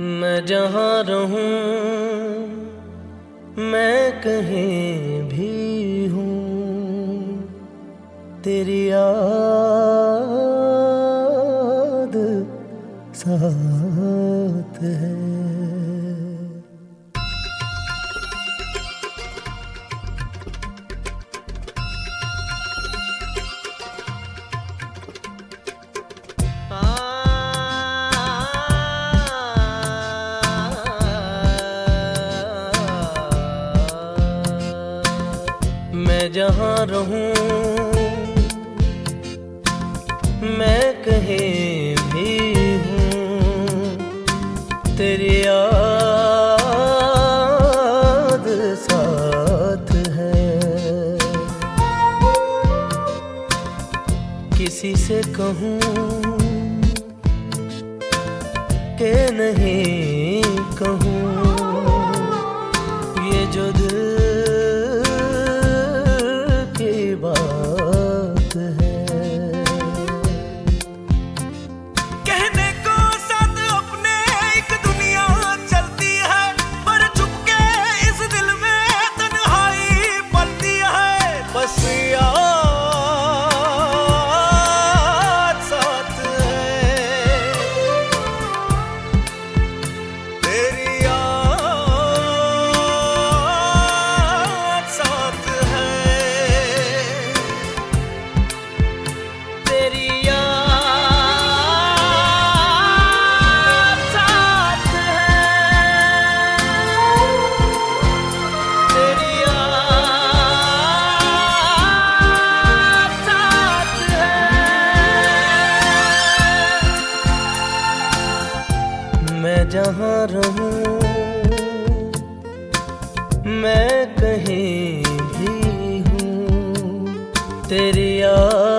मैं जहाँ रहूँ मैं कहीं भी हूँ। तेरी याद साथ है। मैं जहाँ रहूँ, मैं कहीं भी हूँ, तेरी याद साथ है। किसी से कहूँ के नहीं मैं जहाँ रहूँ मैं कहीं भी हूँ। तेरी याद